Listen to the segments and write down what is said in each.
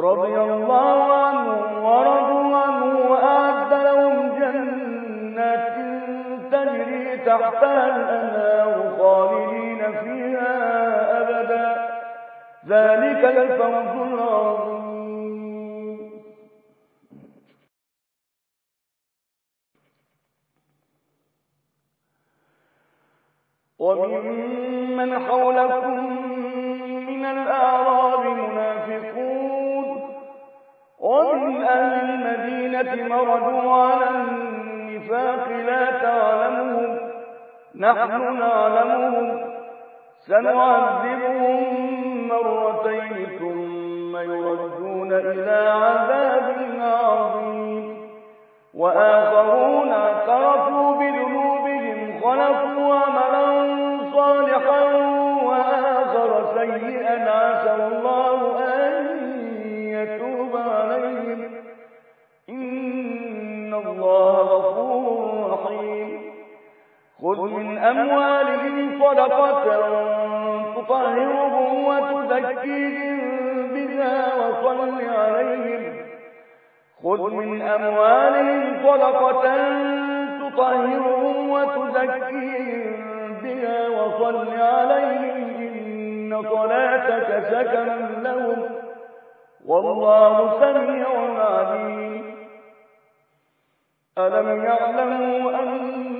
رضي الله عنهم ورضوا عنه وأعد لهم جنات تجري تحتها الأنهار خالدين فيها أبدا. ذلك الفوز العظيم. وممن حولكم ومن أهل المدينة مردوا على النفاق لا تعلمهم نحن نعلمهم. سنعذبهم مرتين ثم يردون إلى عذاب عظيم. وآخرون اعترفوا بذنوبهم خلقوا أموالهم صدقة تطهرهم وتزكيهم بها وصل عليهم. خذ من أموالهم صدقة تطهرهم وتزكيهم بها وصل عليهم. إن صلاتك سكن لهم. والله سميع عليم. ألم يعلموا أن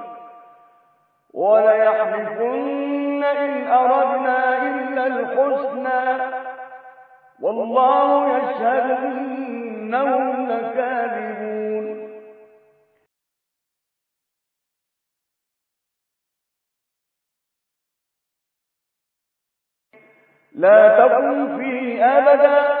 وليحلفن إن أردنا إلا الحسنى. والله يشهد إنهم لكاذبون. لا تقم فيه أبدا.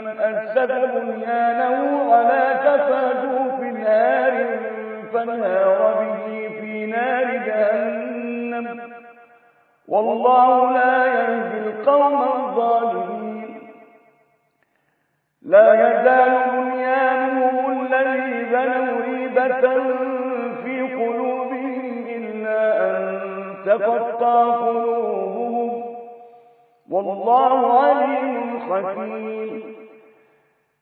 من أسس بنيانه على تفاجوف نار فانهار به في نار جهنم. والله لا يهدي القوم الظالمين. لا يزال بنيانهم الذي بنوا ريبة في قلوبهم إلا أن تقطع قلوبهم. والله عليم حكيم.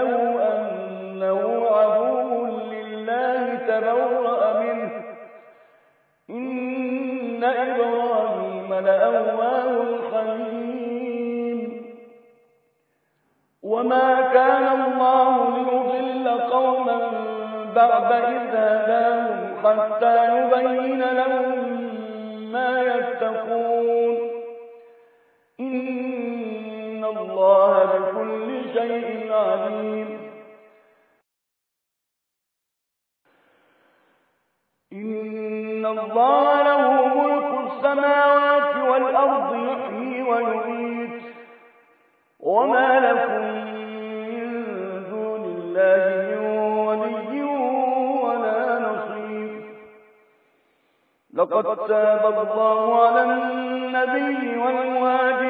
له أنه عدو لله تبرأ منه إن إبراهيم لأواه حليم. وما كان الله ليضل قوما بعد إذ هداهم حتى يبين لهم ما يتقون. إن الله بكل شيء عليم. إن الله له ملك السماوات والأرض يحيي ويميت. وما لكم من دون الله من ولي ولا لقد تاب الله على النبي والمهاجرين.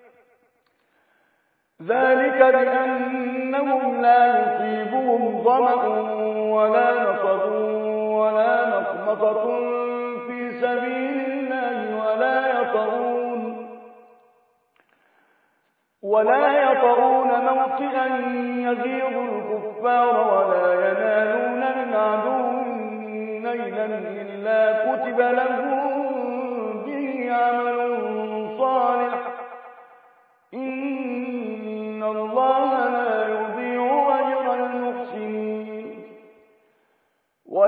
ذلك بأنهم لا يصيبهم ظمأ ولا نصب ولا مخمصة في سبيل الله ولا يطرون ولا يطرون موطئا يغيظ الكفار ولا ينالون من عدو نيلا إلا كتب لهم به عمل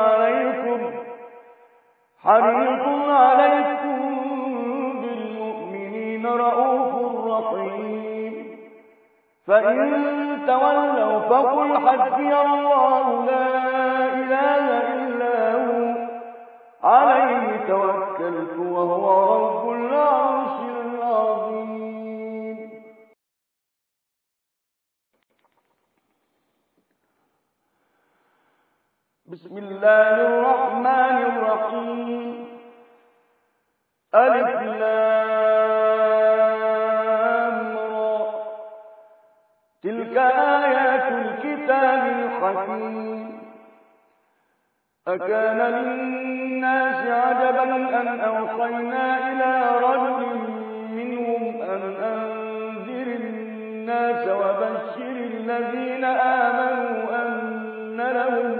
عليكم. حريص عليكم بالمؤمنين رؤوف رحيم. فإن تولوا فقل حسبي الله لا إله إلا هو. عليه توكلت وهو رب العرش بسم الله الرحمن الرحيم. ألف لام را. تلك آيات الكتاب الحكيم. أكان للناس عجبا أن أوصينا إلى رجل منهم أن أنذر الناس وبشر الذين آمنوا أن لهم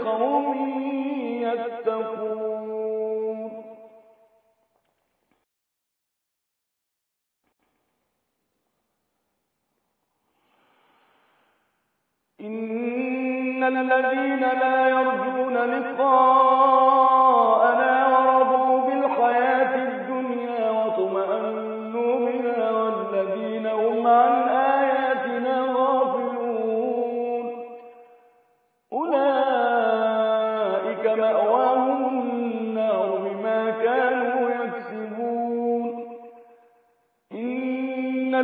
لقوم يتقون. إن الذين لا يرجون لقاءنا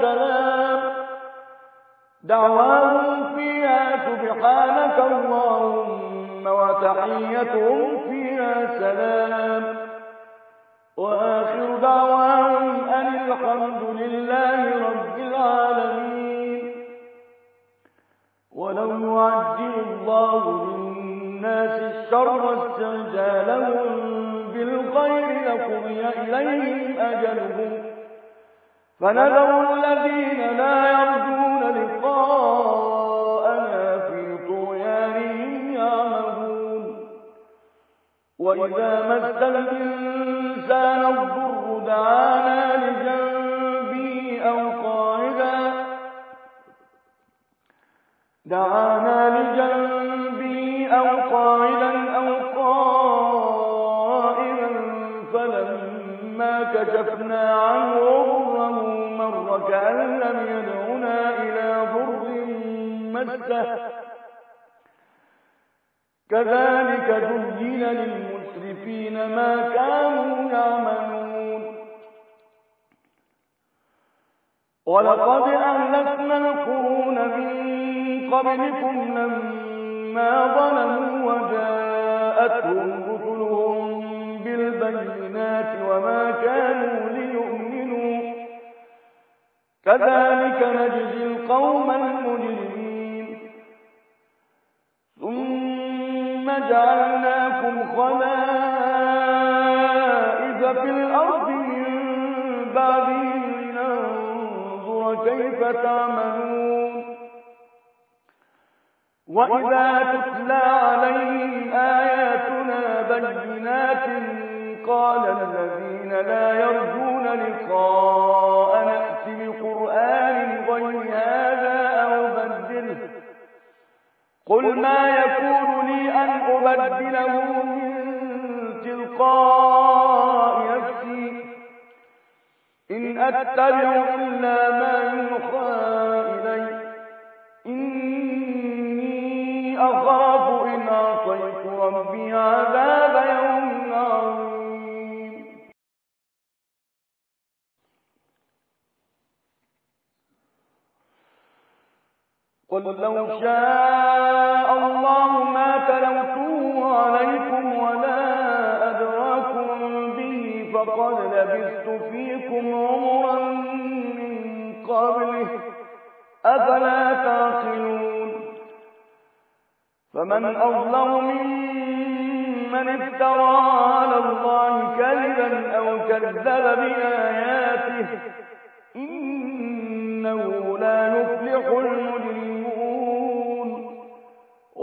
سلام. دعواهم فيها سبحانك اللهم وتحيتهم فيها سلام. وآخر دعواهم أن الحمد لله رب العالمين. ولو يعجل الله للناس الشر استعجالهم بالخير لقضي إليهم أجلهم. فنذر الذين لا يرجون لقاءنا في طغيانهم يعمهون. وإذا مس الإنسان الضر دعانا لجنبه أو قاعدا. دعانا لجنبه أو قاعدا أو قائما فلما كشفنا عنه كأن لم يدعنا إلى ضر مسه. كذلك زين للمسرفين ما كانوا يعملون. ولقد أهلكنا القرون من قبلكم لما ظلموا وجاءتهم رسلهم بالبينات وما كانوا ليؤمنوا كذلك نجزي القوم المجرمين. ثم جعلناكم خلائف في الأرض من كيف تعملون. وإذا تتلى عليهم آياتنا بينات قال الذين لا يرجون لقاء بقرآن غير هذا أو بدله قل ما يكون لي أن أبدله من تلقاء نفسي. إن أتبع إلا ما يوحى إلي. إني أخاف إن عصيت ربي عذاب قل لو شاء الله ما تلوته عليكم ولا أدراكم به فقد لبثت فيكم عمرا من قبله. أفلا تعقلون؟ فمن أظلم ممن افترى على الله كذبا أو كذب بآياته إنه لا يفلح المجرمون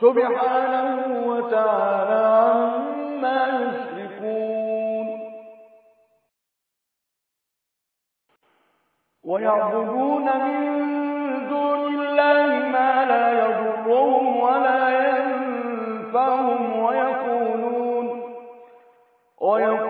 سبحانه وتعالى عما يشركون. ويعبدون من دون الله ما لا يضرهم ولا ينفعهم ويقولون ويقولون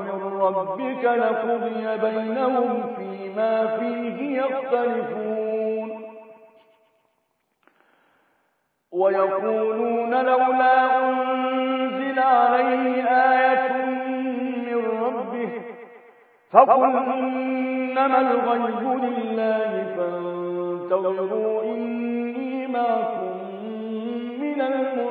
ربك لقضي بينهم فيما فيه يختلفون. ويقولون لولا أنزل عليه آية من ربه فقل إنما الغيب لله فانتظروا إني معكم من المنتظرين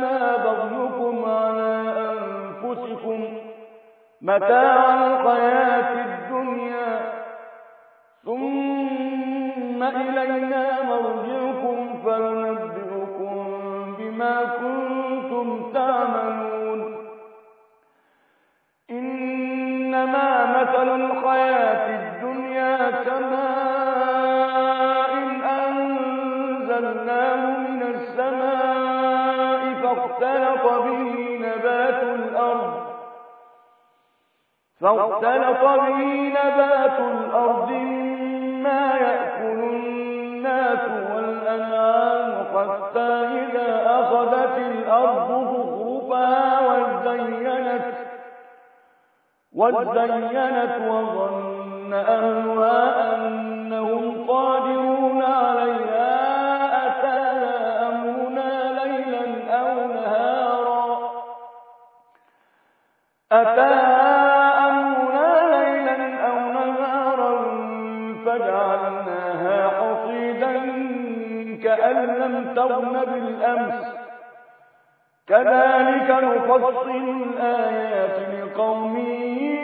إنما بغيكم على أنفسكم متاع الحياة الدنيا ثم إلينا مرجعكم فننبئكم بما كنتم تعملون. إنما مثل الحياة الدنيا كماء فاختلط به نبات الأرض مما يأكل الناس والأنعام حتى إذا أخذت الأرض ظهرفها وزينت وزينت وظن أهلها أنهم قادرون عليها أتاها أمرنا ليلا أو نهارا أتاها تغن بالأمس. كذلك نفصل الآيات لقوم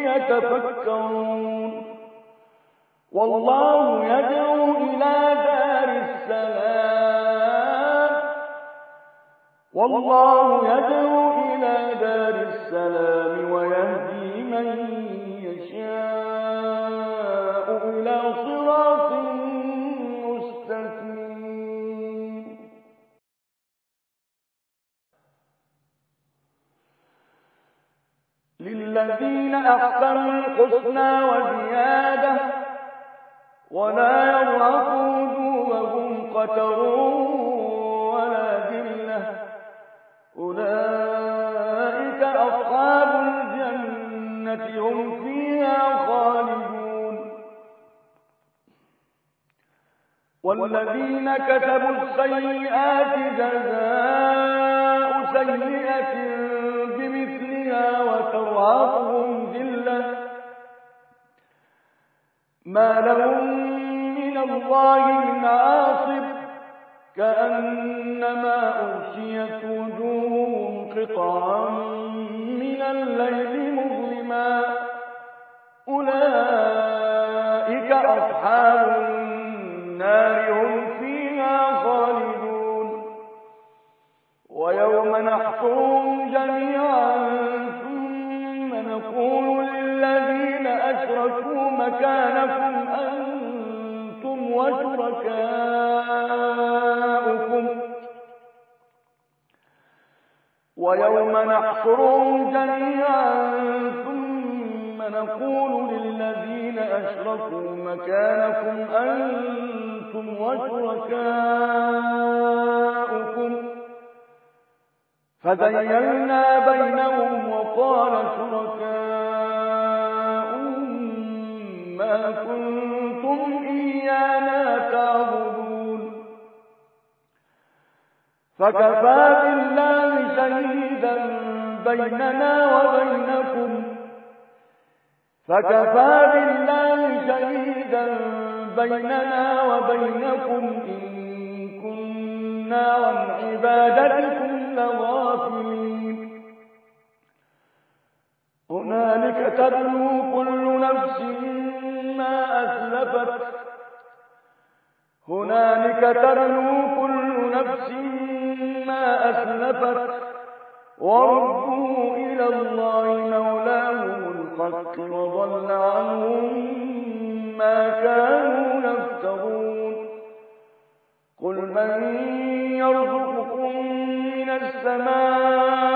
يتفكرون. والله يدعو إلى دار السلام. والله يدعو إلى دار السلام ويهدي من يشاء. للذين أحسنوا الحسنى وزيادة ولا يرهق وجوههم قتر ولا ذلة. أولئك أصحاب الجنة هم فيها خالدون. والذين كتبوا السيئات جزاء سيئة وترهقهم ذلة. ما لهم من الله من عاصب كأنما أغشيت وجوههم قطعا من الليل مظلما. أولئك أصحاب النار هم مكانكم أنتم وشركاؤكم. ويوم نحصرهم جميعا ثم نقول للذين أشركوا مكانكم أنتم وشركاؤكم. فزينا بينهم وقال شركاء ما كنتم إيانا تعبدون. فكفى بالله شهيدا بيننا وبينكم. فكفى بالله شهيدا بيننا وبينكم. إن كنا عن عبادتكم لغافلين. هنالك تبلو كل نفس ما أسلفت. هنالك تبلو كل نفس ما أسلفت. وردوا إلى الله مولاهم الحق وضل عنهم ما كانوا يفترون. قل من يرزقكم من السماء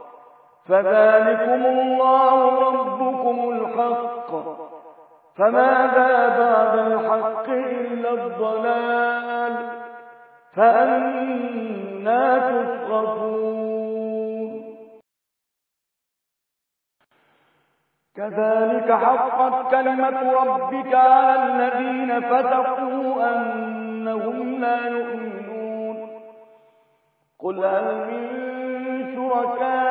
فذلكم الله ربكم الحق. فماذا بعد الحق إلا الضلال. فأنا تصرفون كذلك حقت كلمة ربك على الذين فتقوا أنهم لا يؤمنون. قل هل من شركائكم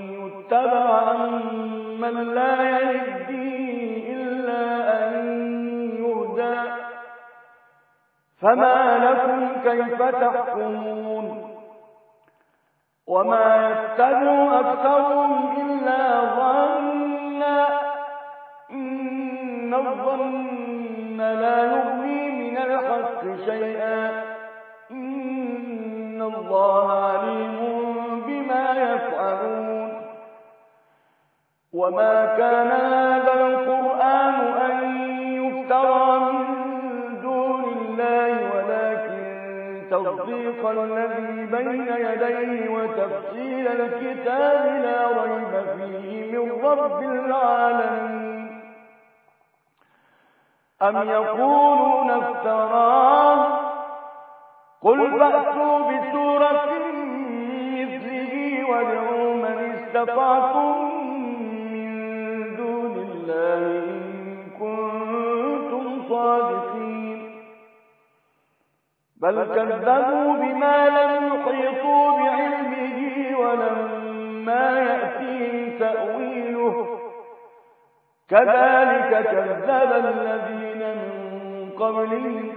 يتبع من لا يهدي إلا أن يهدى فما لكم كيف تحكمون؟ وما يتبع أكثرهم الذي بين يديه الكتاب لا ريب فيه من رب العالمين. أم يقولون افتراه؟ قل فأتوا بسورة مثله وادعوا من استطعتم بل كذبوا بما لم يحيطوا بعلمه ولما يأتيهم تأويله. كذلك كذب الذين من قبلهم.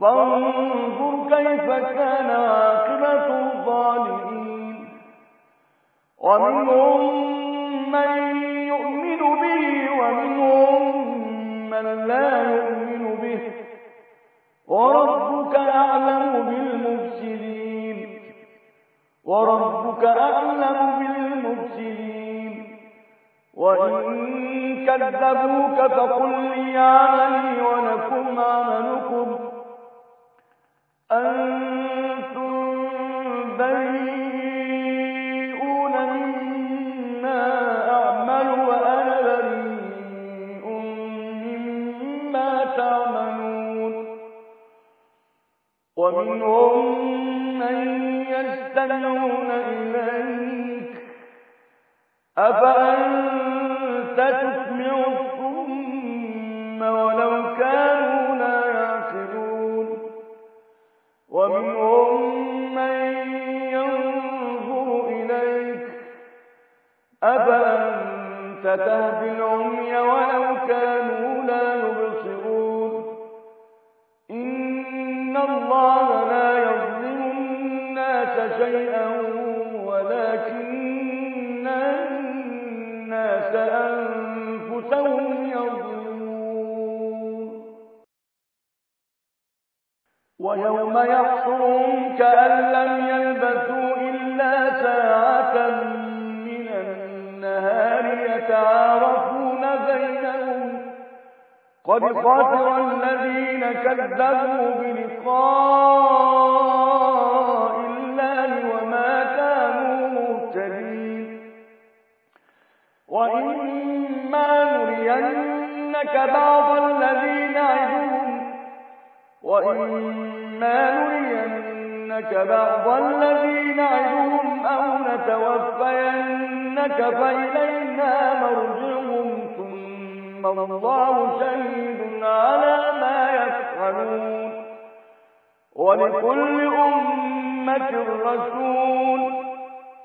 فانظر كيف كان عاقبة الظالمين. ومنهم من يؤمن به ومنهم من لا يؤمن وربك أعلم بالمفسدين. وربك أعلم بالمفسدين. وإن كذبوك فقل لي عملي ولكم عملكم أنتم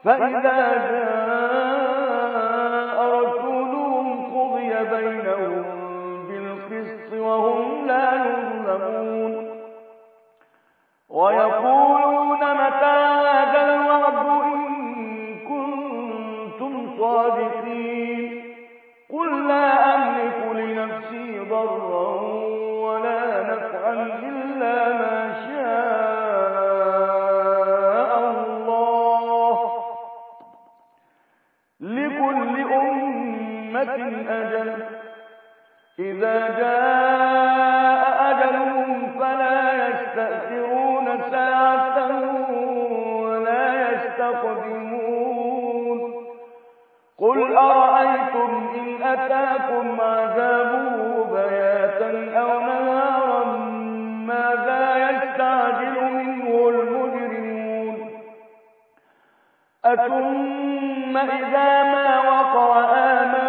فإذا جاء رسولهم قضي بينهم بالقسط وهم لا يظلمون. إذا جاء أجلهم فلا يستأخرون ساعة ولا يستقدمون. قل أرأيتم إن أتاكم عذابه بياتا أو نهارا ماذا يستعجل منه المجرمون؟ أثم إذا ما وقع آمنتم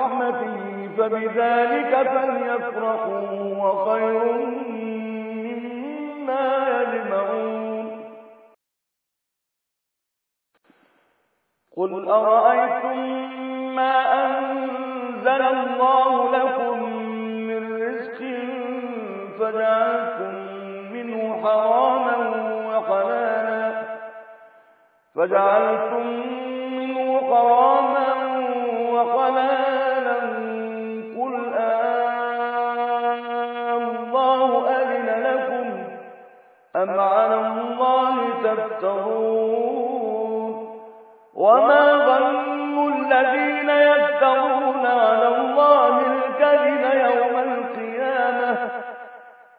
وبرحمته فبذلك فليفرحوا وخير مما يجمعون. قل أرأيتم ما أنزل الله لكم من رزق فجعلتم منه حراما وحلالا؟ فجعلتم منه حراما وحلالا الله تفترون. وما ظن الذين يفترون على الله الكذب يوم القيامة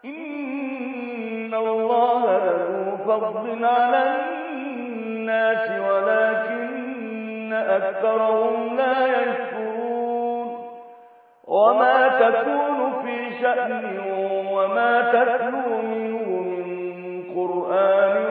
إن الله له فضل على الناس ولكن أكثرهم لا يشكرون. وما تكون في شأن وما تتلو منه من قرآن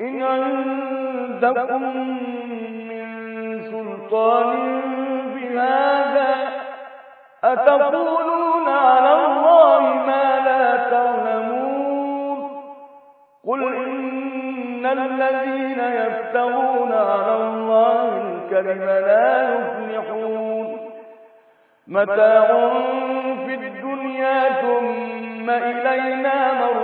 إن عندكم من سلطان بهذا أتقولون على الله ما لا تعلمون؟ قل إن الذين يفترون على الله الكرم لا يفلحون. متاع في الدنيا ثم إلينا مرجعهم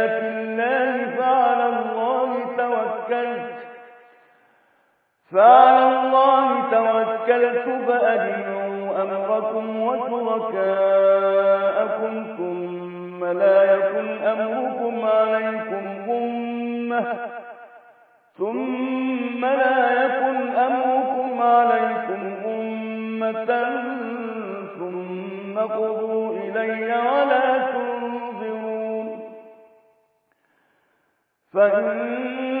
فعلى الله توكلت فأجمعوا أمركم وشركاءكم ثم لا يكن أمركم عليكم غمة ثم لا يكن أمركم عليكم غمة ثم قضوا إلي ولا تنظرون فإن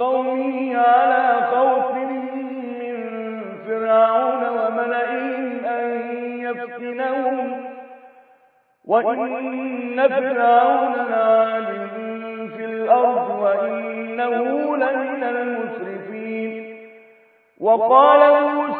قومه على خوف من فرعون وملئهم أن يفتنهم. وإن فرعون عال في الأرض وإنه لمن المسرفين. وقال موسى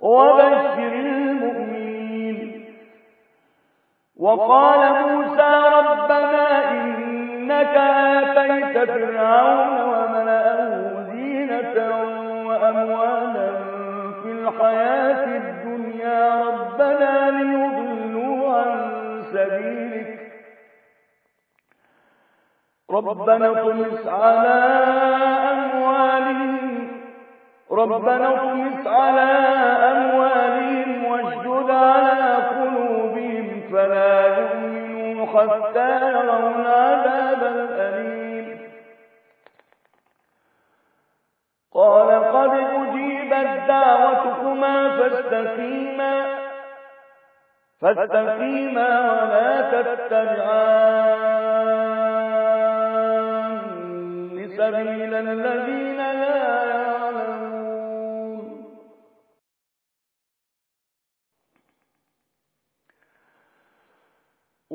وبشر المؤمنين. وقال موسى ربنا إنك آتيت فرعون وملأه زينة وأموالا في الحياة الدنيا. ربنا ليضلوا عن سبيلك. ربنا طمس على أموالهم ربنا اطمس على أموالهم واشدد على قلوبهم فلا يؤمنوا حتى يروا العذاب الأليم. قال قد أجيبت دعوتكما فاستقيما فاستقيما ولا تتبعان سبيل الذين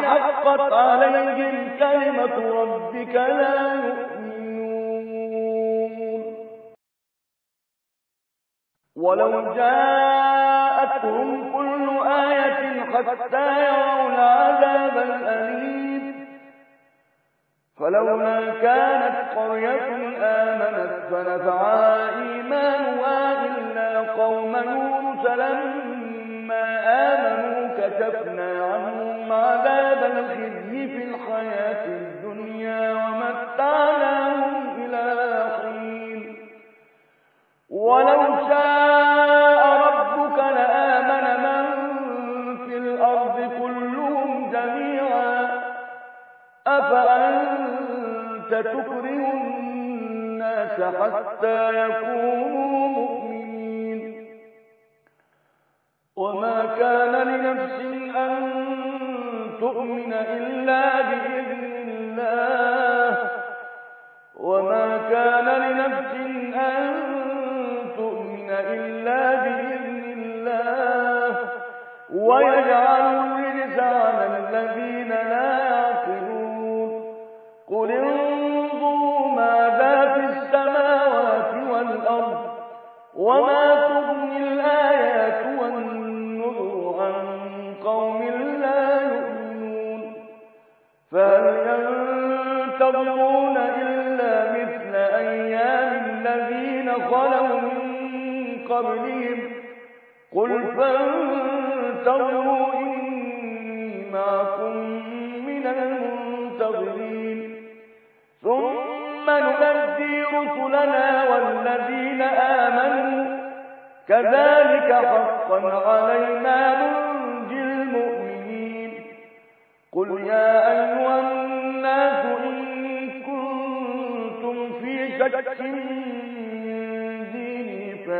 حقت عليهم كلمة ربك لا يؤمنون. ولو جاءتهم كل آية حتى يروا العذاب الأليم. فلولا كانت قرية آمنت فنفعها إيمانها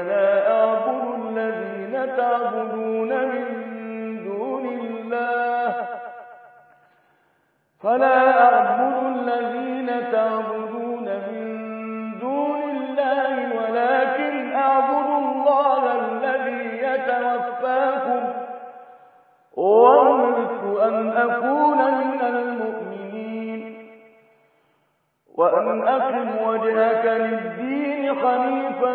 فلا أعبد الذين تعبدون من دون الله. فلا أعبد الذين تعبدون من دون الله ولكن أعبد الله الذي يتوفاكم. وأمرت أن أكون من المؤمنين. وأن أقم وجهك للدين خليفا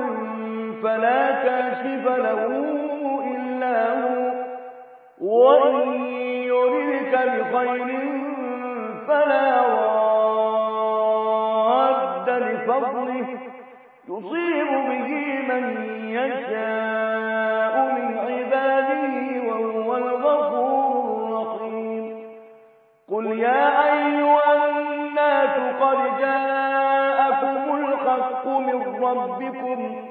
فلا كاشف له إلا هو. وإن يردك بخير فلا راد لفضله. يصيب به من يشاء من عباده وهو الغفور الرحيم. قل يا أيها الناس قد جاءكم الحق من ربكم.